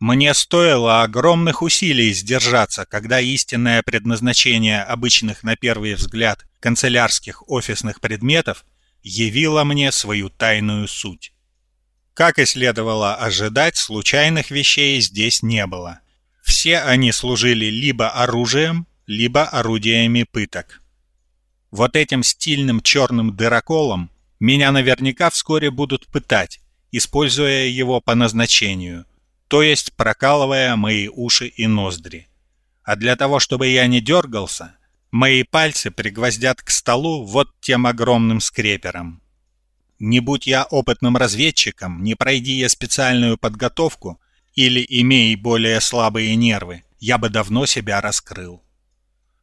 Мне стоило огромных усилий сдержаться, когда истинное предназначение обычных на первый взгляд канцелярских офисных предметов явило мне свою тайную суть. Как и следовало ожидать, случайных вещей здесь не было. Все они служили либо оружием, либо орудиями пыток. Вот этим стильным черным дыроколом меня наверняка вскоре будут пытать, используя его по назначению, то есть прокалывая мои уши и ноздри. А для того, чтобы я не дергался, мои пальцы пригвоздят к столу вот тем огромным скрепером. Не будь я опытным разведчиком, не пройди я специальную подготовку или имея более слабые нервы, я бы давно себя раскрыл.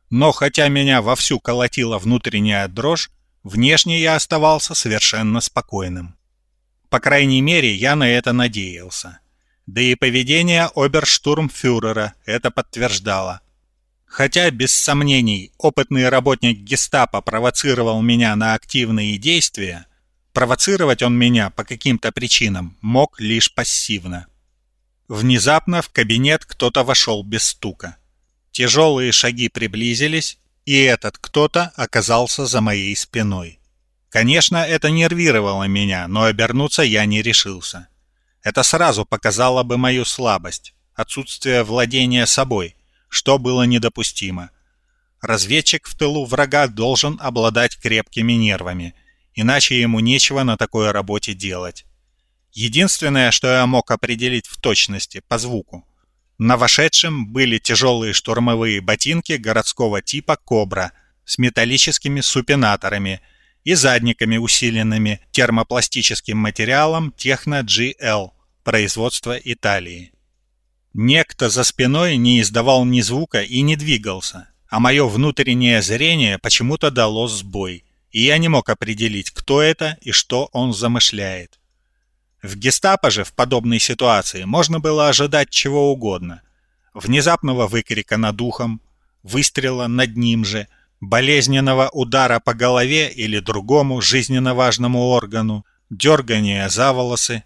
Но хотя меня вовсю колотила внутренняя дрожь, внешне я оставался совершенно спокойным. По крайней мере, я на это надеялся. Да и поведение оберштурмфюрера это подтверждало. Хотя, без сомнений, опытный работник гестапо провоцировал меня на активные действия, провоцировать он меня по каким-то причинам мог лишь пассивно. Внезапно в кабинет кто-то вошел без стука. Тяжелые шаги приблизились, и этот кто-то оказался за моей спиной. Конечно, это нервировало меня, но обернуться я не решился. Это сразу показало бы мою слабость, отсутствие владения собой, что было недопустимо. Разведчик в тылу врага должен обладать крепкими нервами, иначе ему нечего на такой работе делать. Единственное, что я мог определить в точности, по звуку – на вошедшем были тяжелые штурмовые ботинки городского типа «Кобра» с металлическими супинаторами и задниками, усиленными термопластическим материалом Техно GL производства Италии. Некто за спиной не издавал ни звука и не двигался, а мое внутреннее зрение почему-то дало сбой, и я не мог определить, кто это и что он замышляет. В гестапо же в подобной ситуации можно было ожидать чего угодно. Внезапного выкрика над ухом, выстрела над ним же, болезненного удара по голове или другому жизненно важному органу, дергания за волосы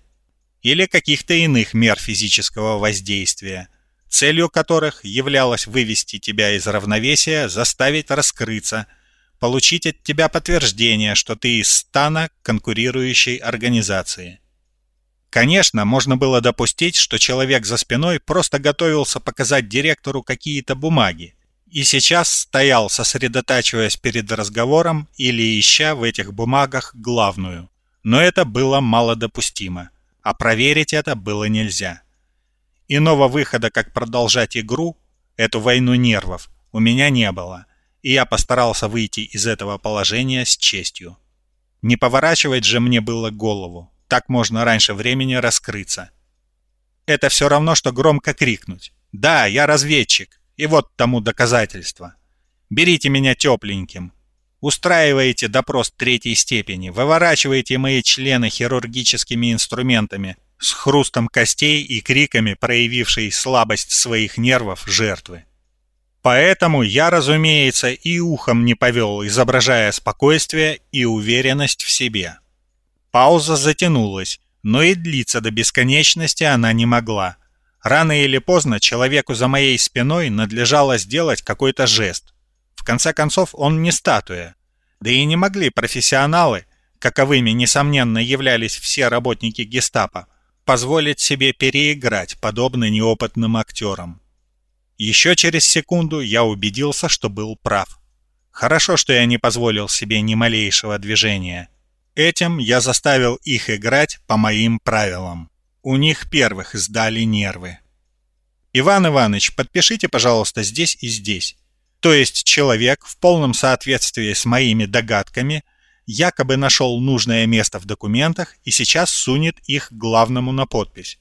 или каких-то иных мер физического воздействия, целью которых являлось вывести тебя из равновесия, заставить раскрыться, получить от тебя подтверждение, что ты из стана конкурирующей организации. Конечно, можно было допустить, что человек за спиной просто готовился показать директору какие-то бумаги, и сейчас стоял, сосредотачиваясь перед разговором или ища в этих бумагах главную. Но это было малодопустимо, а проверить это было нельзя. Иного выхода, как продолжать игру, эту войну нервов, у меня не было, и я постарался выйти из этого положения с честью. Не поворачивать же мне было голову. Так можно раньше времени раскрыться. Это все равно, что громко крикнуть. «Да, я разведчик, и вот тому доказательство. Берите меня тепленьким. Устраиваете допрос третьей степени, выворачиваете мои члены хирургическими инструментами, с хрустом костей и криками, проявившей слабость своих нервов жертвы. Поэтому я, разумеется, и ухом не повел, изображая спокойствие и уверенность в себе. Пауза затянулась, но и длиться до бесконечности она не могла. Рано или поздно человеку за моей спиной надлежало сделать какой-то жест. В конце концов, он не статуя. Да и не могли профессионалы, каковыми, несомненно, являлись все работники гестапо, позволить себе переиграть, подобно неопытным актерам. Еще через секунду я убедился, что был прав. Хорошо, что я не позволил себе ни малейшего движения. Этим я заставил их играть по моим правилам. У них первых сдали нервы. Иван Иванович, подпишите, пожалуйста, здесь и здесь. То есть человек в полном соответствии с моими догадками якобы нашел нужное место в документах и сейчас сунет их главному на подпись.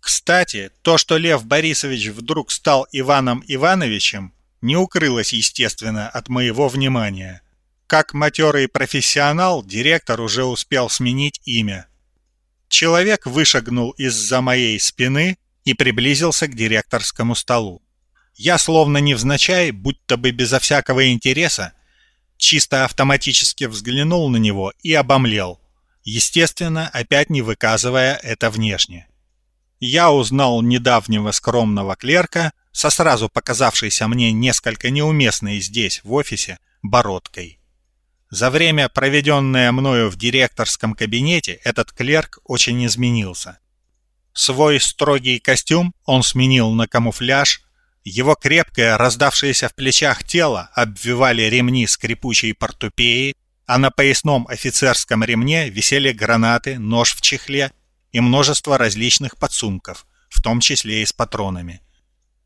Кстати, то, что Лев Борисович вдруг стал Иваном Ивановичем, не укрылось, естественно, от моего внимания – как матерый профессионал, директор уже успел сменить имя. Человек вышагнул из-за моей спины и приблизился к директорскому столу. Я словно невзначай, будто бы безо всякого интереса, чисто автоматически взглянул на него и обомлел, естественно, опять не выказывая это внешне. я узнал недавнего скромного клерка со сразу показавшейся мне несколько неуместной здесь, в офисе, бородкой. За время, проведенное мною в директорском кабинете, этот клерк очень изменился. Свой строгий костюм он сменил на камуфляж, его крепкое, раздавшееся в плечах тело обвивали ремни скрипучей портупеи, а на поясном офицерском ремне висели гранаты, нож в чехле и множество различных подсумков, в том числе и с патронами.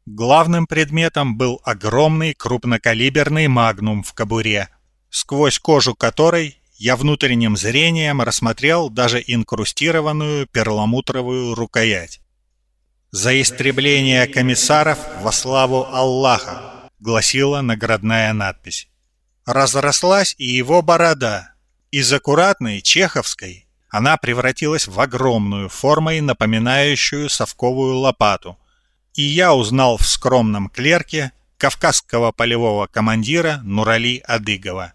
Главным предметом был огромный крупнокалиберный магнум в кобуре, сквозь кожу которой я внутренним зрением рассмотрел даже инкрустированную перламутровую рукоять. «За истребление комиссаров во славу Аллаха», — гласила наградная надпись. Разрослась и его борода. Из аккуратной, чеховской, она превратилась в огромную, формой напоминающую совковую лопату. И я узнал в скромном клерке кавказского полевого командира Нурали Адыгова.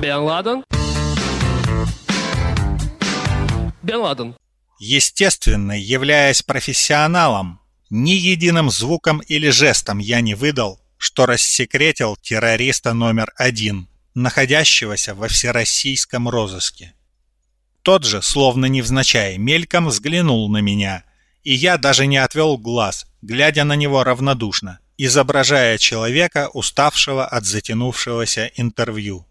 Бен Ладен? Бен Ладен. Естественно, являясь профессионалом, ни единым звуком или жестом я не выдал, что рассекретил террориста номер один, находящегося во всероссийском розыске. Тот же, словно невзначай, мельком взглянул на меня, и я даже не отвел глаз, глядя на него равнодушно, изображая человека, уставшего от затянувшегося интервью.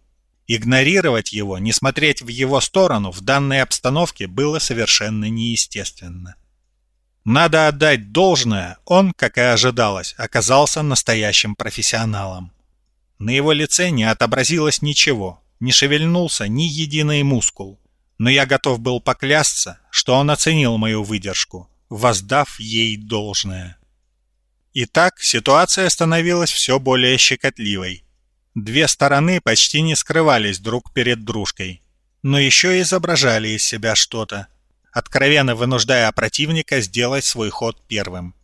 Игнорировать его, не смотреть в его сторону в данной обстановке было совершенно неестественно. Надо отдать должное, он, как и ожидалось, оказался настоящим профессионалом. На его лице не отобразилось ничего, не шевельнулся ни единый мускул. Но я готов был поклясться, что он оценил мою выдержку, воздав ей должное. Итак, ситуация становилась все более щекотливой. Две стороны почти не скрывались друг перед дружкой, но еще изображали из себя что-то, откровенно вынуждая противника сделать свой ход первым.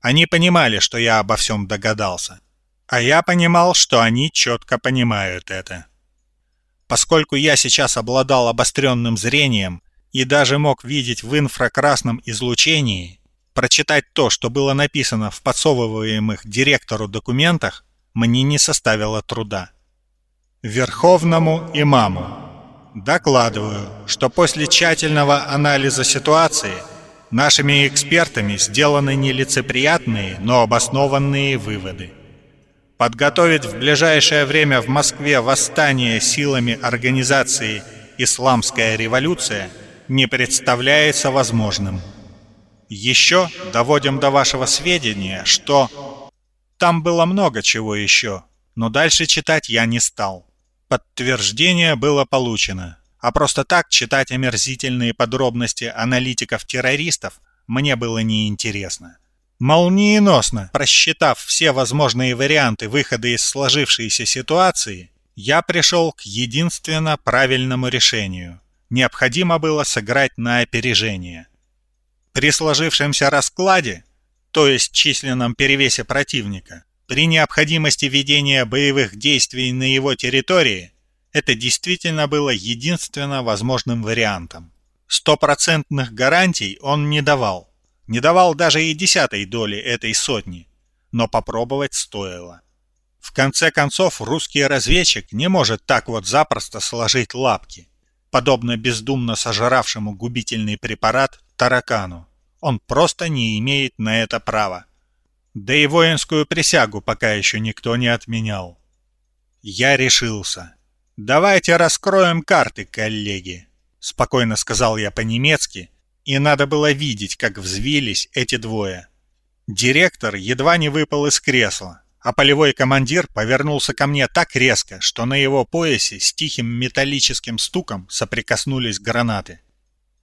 Они понимали, что я обо всем догадался, а я понимал, что они четко понимают это. Поскольку я сейчас обладал обостренным зрением и даже мог видеть в инфракрасном излучении, прочитать то, что было написано в подсовываемых директору документах, мне не составило труда. Верховному имаму докладываю, что после тщательного анализа ситуации нашими экспертами сделаны нелицеприятные, но обоснованные выводы. Подготовить в ближайшее время в Москве восстание силами организации «Исламская революция» не представляется возможным. Еще доводим до вашего сведения, что там было много чего еще, но дальше читать я не стал. Подтверждение было получено, а просто так читать омерзительные подробности аналитиков-террористов мне было неинтересно. Молниеносно просчитав все возможные варианты выхода из сложившейся ситуации, я пришел к единственно правильному решению. Необходимо было сыграть на опережение. При сложившемся раскладе то есть численном перевесе противника, при необходимости ведения боевых действий на его территории, это действительно было единственно возможным вариантом. Стопроцентных гарантий он не давал. Не давал даже и десятой доли этой сотни. Но попробовать стоило. В конце концов, русский разведчик не может так вот запросто сложить лапки, подобно бездумно сожравшему губительный препарат таракану. Он просто не имеет на это права. Да и воинскую присягу пока еще никто не отменял. Я решился. «Давайте раскроем карты, коллеги», — спокойно сказал я по-немецки, и надо было видеть, как взвились эти двое. Директор едва не выпал из кресла, а полевой командир повернулся ко мне так резко, что на его поясе с тихим металлическим стуком соприкоснулись гранаты.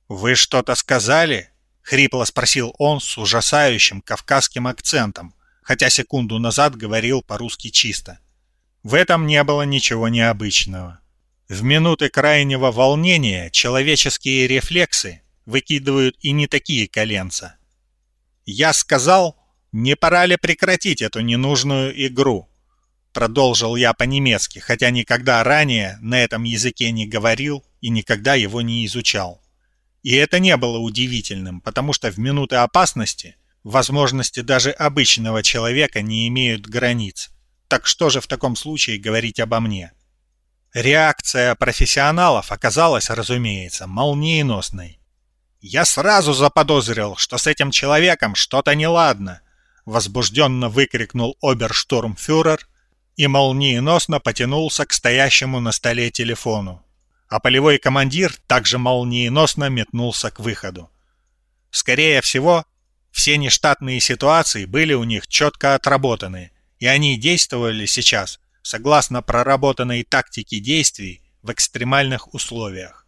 «Вы что-то сказали?» — хрипло спросил он с ужасающим кавказским акцентом, хотя секунду назад говорил по-русски чисто. В этом не было ничего необычного. В минуты крайнего волнения человеческие рефлексы выкидывают и не такие коленца. «Я сказал, не пора ли прекратить эту ненужную игру?» Продолжил я по-немецки, хотя никогда ранее на этом языке не говорил и никогда его не изучал. И это не было удивительным, потому что в минуты опасности возможности даже обычного человека не имеют границ. Так что же в таком случае говорить обо мне? Реакция профессионалов оказалась, разумеется, молниеносной. Я сразу заподозрил, что с этим человеком что-то неладно, возбужденно выкрикнул оберштурмфюрер и молниеносно потянулся к стоящему на столе телефону а полевой командир также молниеносно метнулся к выходу. Скорее всего, все нештатные ситуации были у них четко отработаны, и они действовали сейчас согласно проработанной тактике действий в экстремальных условиях.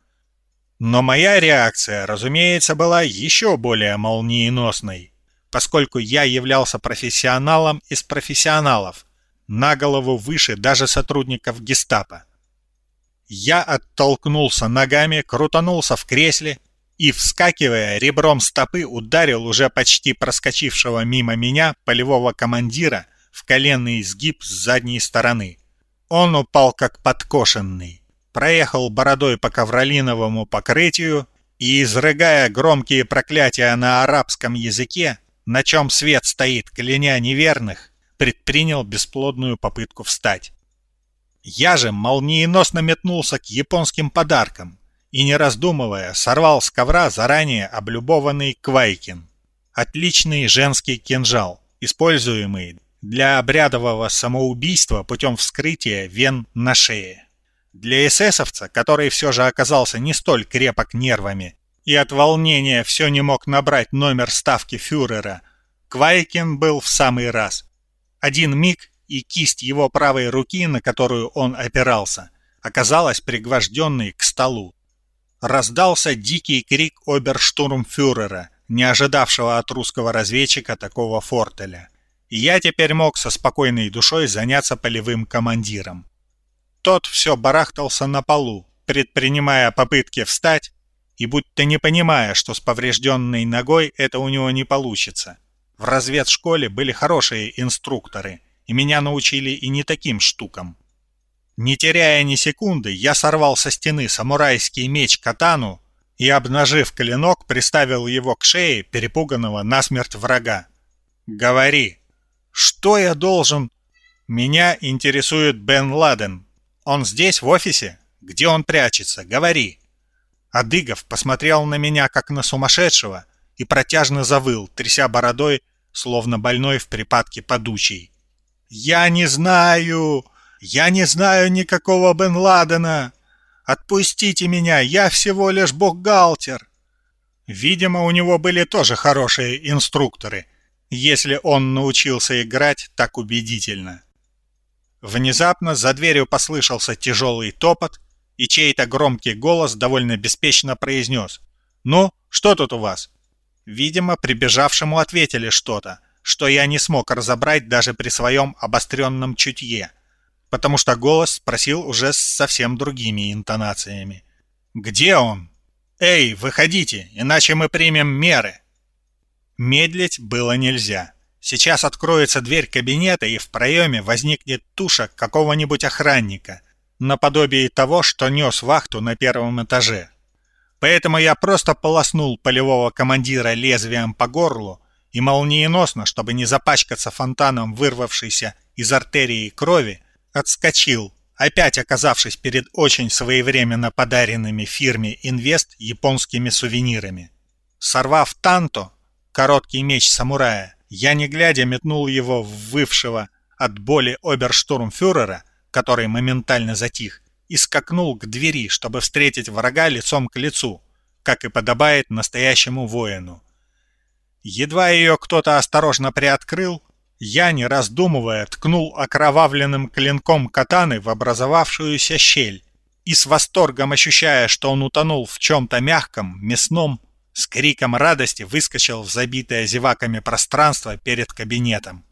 Но моя реакция, разумеется, была еще более молниеносной, поскольку я являлся профессионалом из профессионалов, на голову выше даже сотрудников гестапо. Я оттолкнулся ногами, крутанулся в кресле и, вскакивая, ребром стопы ударил уже почти проскочившего мимо меня полевого командира в коленный изгиб с задней стороны. Он упал как подкошенный, проехал бородой по ковролиновому покрытию и, изрыгая громкие проклятия на арабском языке, на чем свет стоит, кляня неверных, предпринял бесплодную попытку встать. Я же молниеносно метнулся к японским подаркам и, не раздумывая, сорвал с ковра заранее облюбованный квайкин. Отличный женский кинжал, используемый для обрядового самоубийства путем вскрытия вен на шее. Для эсэсовца, который все же оказался не столь крепок нервами и от волнения все не мог набрать номер ставки фюрера, Квайкин был в самый раз. Один миг, и кисть его правой руки, на которую он опирался, оказалась пригвожденной к столу. Раздался дикий крик оберштурмфюрера, не ожидавшего от русского разведчика такого фортеля. И я теперь мог со спокойной душой заняться полевым командиром. Тот все барахтался на полу, предпринимая попытки встать, и будто не понимая, что с поврежденной ногой это у него не получится. В разведшколе были хорошие инструкторы — и меня научили и не таким штукам. Не теряя ни секунды, я сорвал со стены самурайский меч катану и, обнажив клинок, приставил его к шее перепуганного насмерть врага. «Говори, что я должен...» «Меня интересует Бен Ладен. Он здесь, в офисе? Где он прячется? Говори!» Адыгов посмотрел на меня, как на сумасшедшего, и протяжно завыл, тряся бородой, словно больной в припадке подучий. «Я не знаю! Я не знаю никакого Бен Ладена! Отпустите меня, я всего лишь бухгалтер!» Видимо, у него были тоже хорошие инструкторы, если он научился играть так убедительно. Внезапно за дверью послышался тяжелый топот, и чей-то громкий голос довольно беспечно произнес «Ну, что тут у вас?» Видимо, прибежавшему ответили что-то, что я не смог разобрать даже при своем обостренном чутье, потому что голос спросил уже с совсем другими интонациями. «Где он? Эй, выходите, иначе мы примем меры!» Медлить было нельзя. Сейчас откроется дверь кабинета, и в проеме возникнет туша какого-нибудь охранника, наподобие того, что нес вахту на первом этаже. Поэтому я просто полоснул полевого командира лезвием по горлу, и молниеносно, чтобы не запачкаться фонтаном вырвавшейся из артерии крови, отскочил, опять оказавшись перед очень своевременно подаренными фирме «Инвест» японскими сувенирами. Сорвав танто, короткий меч самурая, я не глядя метнул его в вывшего от боли оберштурмфюрера, который моментально затих, и скакнул к двери, чтобы встретить врага лицом к лицу, как и подобает настоящему воину. Едва ее кто-то осторожно приоткрыл, я, не раздумывая, ткнул окровавленным клинком катаны в образовавшуюся щель и с восторгом ощущая, что он утонул в чем-то мягком, мясном, с криком радости выскочил в забитое зеваками пространство перед кабинетом.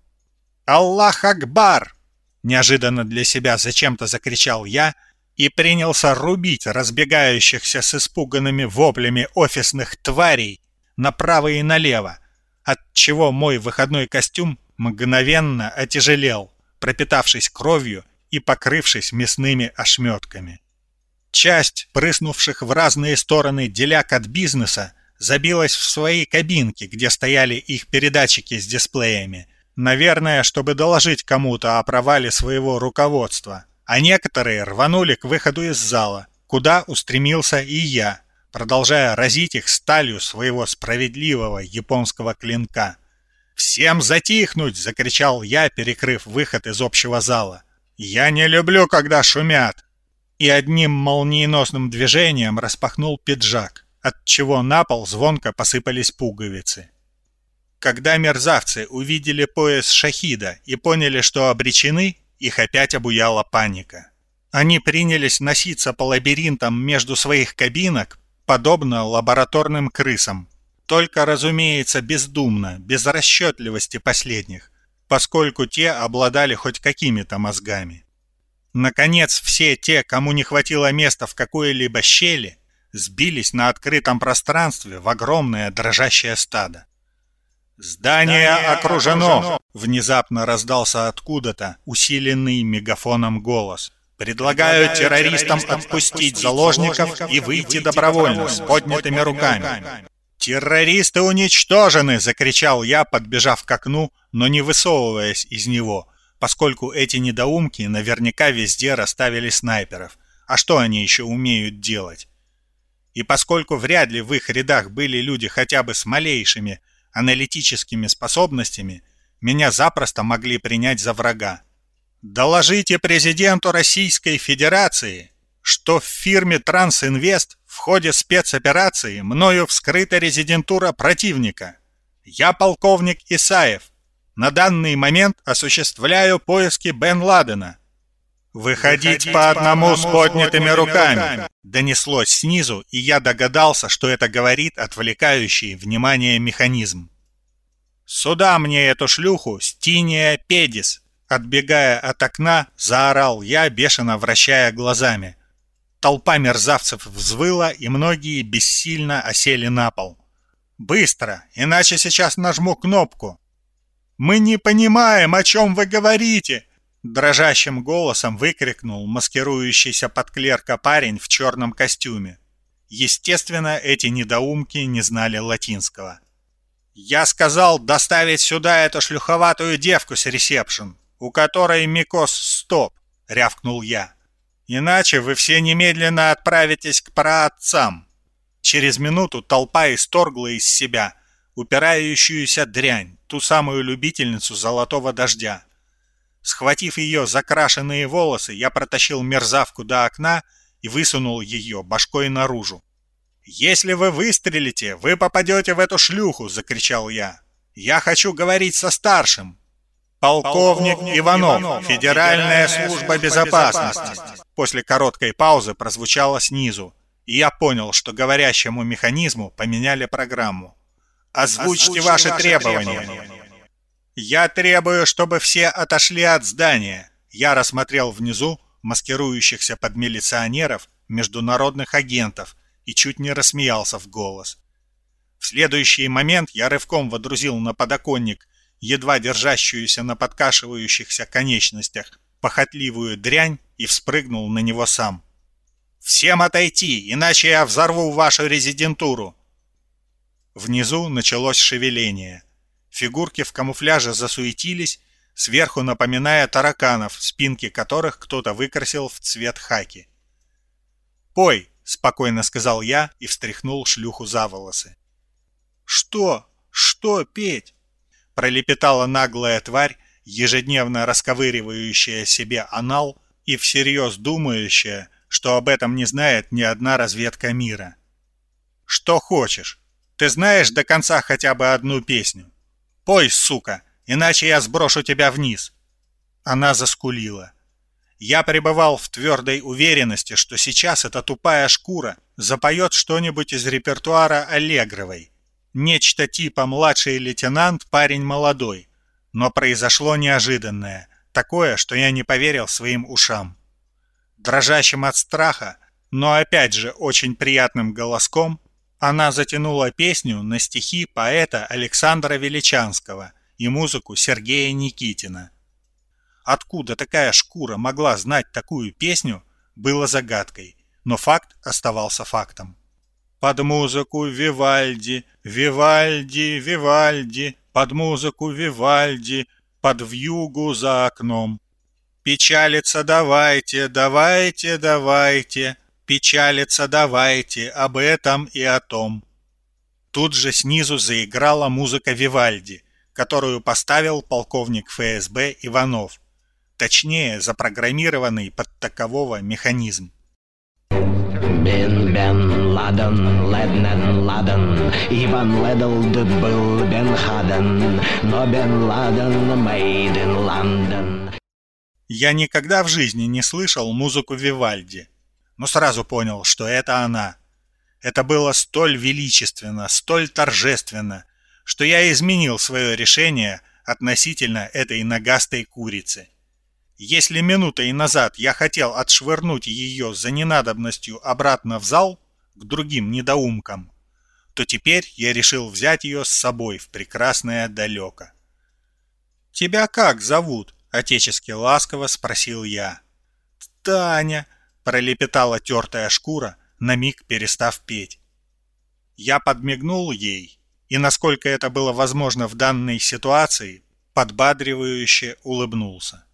«Аллах Акбар!» — неожиданно для себя зачем-то закричал я и принялся рубить разбегающихся с испуганными воплями офисных тварей направо и налево, отчего мой выходной костюм мгновенно отяжелел, пропитавшись кровью и покрывшись мясными ошметками. Часть, прыснувших в разные стороны деляк от бизнеса, забилась в свои кабинки, где стояли их передатчики с дисплеями. Наверное, чтобы доложить кому-то о провале своего руководства. А некоторые рванули к выходу из зала, куда устремился и я, продолжая разить их сталью своего справедливого японского клинка. «Всем затихнуть!» — закричал я, перекрыв выход из общего зала. «Я не люблю, когда шумят!» И одним молниеносным движением распахнул пиджак, отчего на пол звонко посыпались пуговицы. Когда мерзавцы увидели пояс шахида и поняли, что обречены, их опять обуяла паника. Они принялись носиться по лабиринтам между своих кабинок, подобно лабораторным крысам, только, разумеется, бездумно, без расчетливости последних, поскольку те обладали хоть какими-то мозгами. Наконец, все те, кому не хватило места в какой-либо щели, сбились на открытом пространстве в огромное дрожащее стадо. «Здание окружено!» — внезапно раздался откуда-то усиленный мегафоном голос. «Предлагаю террористам отпустить заложников и выйти добровольно с поднятыми руками. «Террористы уничтожены!» — закричал я, подбежав к окну, но не высовываясь из него, поскольку эти недоумки наверняка везде расставили снайперов. А что они еще умеют делать? И поскольку вряд ли в их рядах были люди хотя бы с малейшими аналитическими способностями, меня запросто могли принять за врага. «Доложите президенту Российской Федерации, что в фирме «Трансинвест» в ходе спецоперации мною вскрыта резидентура противника. Я полковник Исаев. На данный момент осуществляю поиски Бен Ладена. «Выходить по одному с поднятыми руками!» Донеслось снизу, и я догадался, что это говорит отвлекающий внимание механизм. «Сюда мне эту шлюху, Стиния Педис!» Отбегая от окна, заорал я, бешено вращая глазами. Толпа мерзавцев взвыла, и многие бессильно осели на пол. «Быстро, иначе сейчас нажму кнопку!» «Мы не понимаем, о чем вы говорите!» Дрожащим голосом выкрикнул маскирующийся под клерка парень в черном костюме. Естественно, эти недоумки не знали латинского. «Я сказал доставить сюда эту шлюховатую девку с ресепшн, у которой микоз стоп!» — рявкнул я. Иначе вы все немедленно отправитесь к праотцам. Через минуту толпа исторгла из себя упирающуюся дрянь, ту самую любительницу золотого дождя. Схватив ее закрашенные волосы, я протащил мерзавку до окна и высунул ее башкой наружу. «Если вы выстрелите, вы попадете в эту шлюху!» — закричал я. «Я хочу говорить со старшим!» «Полковник, Иванов, Федеральная служба безопасности!» После короткой паузы прозвучало снизу, и я понял, что говорящему механизму поменяли программу. «Озвучьте, ваши, требования!» «Я требую, чтобы все отошли от здания!» Я рассмотрел внизу маскирующихся под милиционеров международных агентов и чуть не рассмеялся в голос. В следующий момент я рывком водрузил на подоконник едва держащуюся на подкашивающихся конечностях, похотливую дрянь и вспрыгнул на него сам. «Всем отойти, иначе я взорву вашу резидентуру!» Внизу началось шевеление. Фигурки в камуфляже засуетились, сверху напоминая тараканов, спинки которых кто-то выкрасил в цвет хаки. «Пой!» — спокойно сказал я и встряхнул шлюху за волосы. «Что? Что петь?» Пролепетала наглая тварь, ежедневно расковыривающая себе анал и всерьез думающая, что об этом не знает ни одна разведка мира. «Что хочешь? Ты знаешь до конца хотя бы одну песню? Пой, сука, иначе я сброшу тебя вниз!» Она заскулила. Я пребывал в твердой уверенности, что сейчас эта тупая шкура запоет что-нибудь из репертуара Аллегровой, Нечто типа младший лейтенант, парень молодой. Но произошло неожиданное, такое, что я не поверил своим ушам. Дрожащим от страха, но опять же очень приятным голоском, она затянула песню на стихи поэта Александра Величанского и музыку Сергея Никитина. Откуда такая шкура могла знать такую песню, было загадкой, но факт оставался фактом. Под музыку Вивальди, Вивальди, Вивальди, под музыку Вивальди, под вьюгу за окном. Печалиться давайте, давайте, давайте, печалиться давайте об этом и о том. Тут же снизу заиграла музыка Вивальди, которую поставил полковник ФСБ Иванов, точнее запрограммированный под такового механизм. Бен Бен Ладен, Леднен Ладен, Иван Ледлд был Бен Хаден, но Бен Ладен in London. Я никогда в жизни не слышал музыку Вивальди, но сразу понял, что это она. Это было столь величественно, столь торжественно, что я изменил свое решение относительно этой нагастой курицы. Если минутой назад я хотел отшвырнуть ее за ненадобностью обратно в зал к другим недоумкам, то теперь я решил взять ее с собой в прекрасное далеко. «Тебя как зовут?» Отечески ласково спросил я. «Таня!» — пролепетала тертая шкура, на миг перестав петь. Я подмигнул ей, и, насколько это было возможно в данной ситуации, подбадривающе улыбнулся.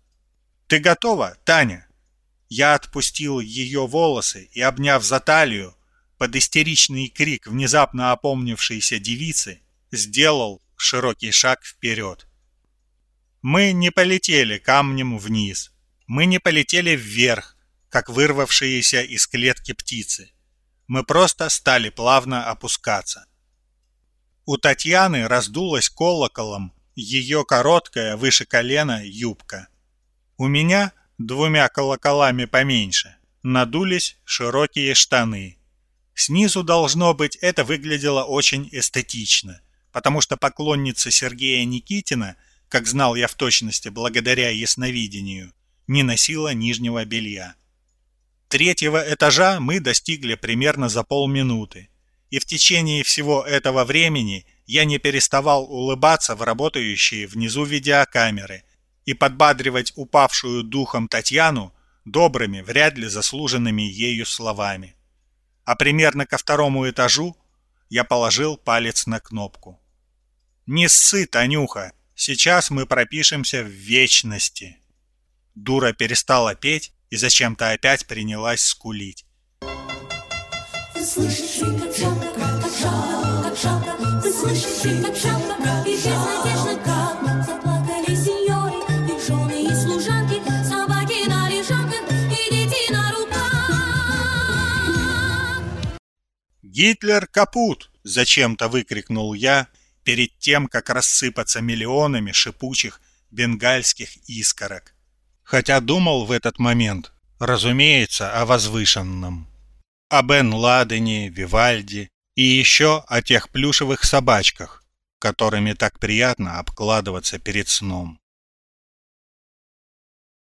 «Ты готова, Таня?» Я отпустил ее волосы и, обняв за талию, под истеричный крик внезапно опомнившейся девицы, сделал широкий шаг вперед. Мы не полетели камнем вниз. Мы не полетели вверх, как вырвавшиеся из клетки птицы. Мы просто стали плавно опускаться. У Татьяны раздулась колоколом ее короткая выше колена юбка. У меня двумя колоколами поменьше надулись широкие штаны. Снизу, должно быть, это выглядело очень эстетично, потому что поклонница Сергея Никитина – как знал я в точности благодаря ясновидению, не носила нижнего белья. Третьего этажа мы достигли примерно за полминуты, и в течение всего этого времени я не переставал улыбаться в работающие внизу видеокамеры и подбадривать упавшую духом Татьяну добрыми, вряд ли заслуженными ею словами. А примерно ко второму этажу я положил палец на кнопку. «Не ссы, Танюха, Сейчас мы пропишемся в вечности. Дура перестала петь и зачем-то опять принялась скулить. Ты слышишь, как жалко, как жалко, как жалко, Ты слышишь, как жалко, и безнадежно как «Гитлер капут!» — зачем-то выкрикнул я, перед тем, как рассыпаться миллионами шипучих бенгальских искорок. Хотя думал в этот момент, разумеется, о возвышенном. О Бен Ладене, Вивальди и еще о тех плюшевых собачках, которыми так приятно обкладываться перед сном.